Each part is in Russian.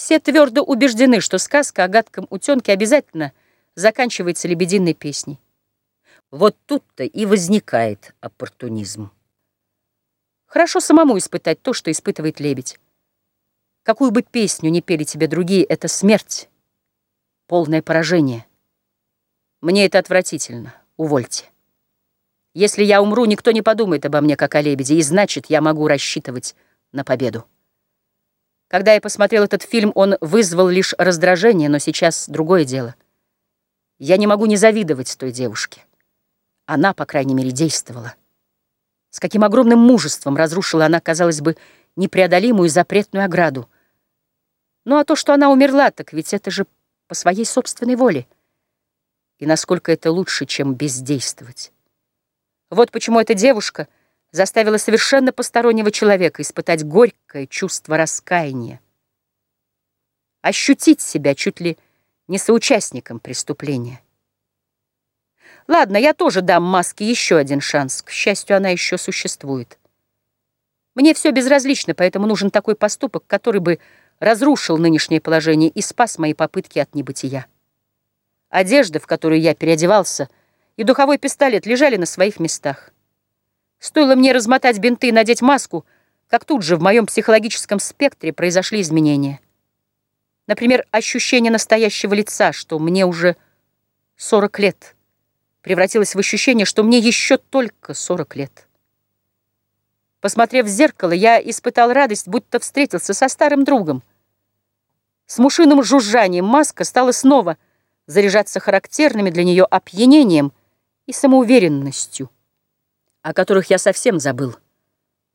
Все твердо убеждены, что сказка о гадком утенке обязательно заканчивается лебединой песней. Вот тут-то и возникает оппортунизм. Хорошо самому испытать то, что испытывает лебедь. Какую бы песню ни пели тебе другие, это смерть, полное поражение. Мне это отвратительно, увольте. Если я умру, никто не подумает обо мне, как о лебеде, и значит, я могу рассчитывать на победу. Когда я посмотрел этот фильм, он вызвал лишь раздражение, но сейчас другое дело. Я не могу не завидовать той девушке. Она, по крайней мере, действовала. С каким огромным мужеством разрушила она, казалось бы, непреодолимую запретную ограду. Ну а то, что она умерла, так ведь это же по своей собственной воле. И насколько это лучше, чем бездействовать. Вот почему эта девушка — заставила совершенно постороннего человека испытать горькое чувство раскаяния, ощутить себя чуть ли не соучастником преступления. Ладно, я тоже дам маске еще один шанс. К счастью, она еще существует. Мне все безразлично, поэтому нужен такой поступок, который бы разрушил нынешнее положение и спас мои попытки от небытия. Одежда, в которую я переодевался, и духовой пистолет лежали на своих местах. Стоило мне размотать бинты и надеть маску, как тут же в моем психологическом спектре произошли изменения. Например, ощущение настоящего лица, что мне уже 40 лет, превратилось в ощущение, что мне еще только 40 лет. Посмотрев в зеркало, я испытал радость, будто встретился со старым другом. С мушиным жужжанием маска стала снова заряжаться характерными для нее опьянением и самоуверенностью о которых я совсем забыл.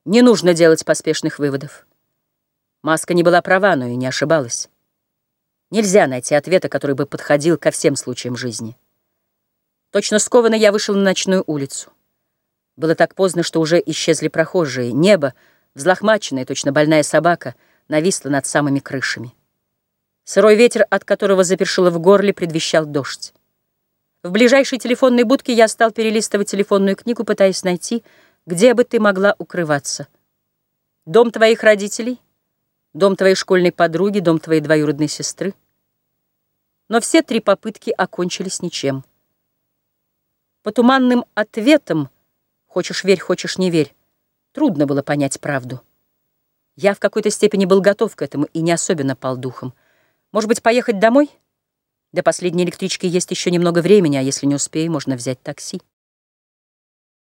Не нужно делать поспешных выводов. Маска не была права, но и не ошибалась. Нельзя найти ответа, который бы подходил ко всем случаям жизни. Точно скованно я вышел на ночную улицу. Было так поздно, что уже исчезли прохожие. Небо, взлохмаченное, точно больная собака, нависло над самыми крышами. Сырой ветер, от которого запершило в горле, предвещал дождь. В ближайшей телефонной будке я стал перелистывать телефонную книгу, пытаясь найти, где бы ты могла укрываться. Дом твоих родителей, дом твоей школьной подруги, дом твоей двоюродной сестры. Но все три попытки окончились ничем. По туманным ответам, хочешь верь, хочешь не верь, трудно было понять правду. Я в какой-то степени был готов к этому и не особенно пал духом. Может быть, поехать домой? До последней электрички есть еще немного времени, а если не успею, можно взять такси.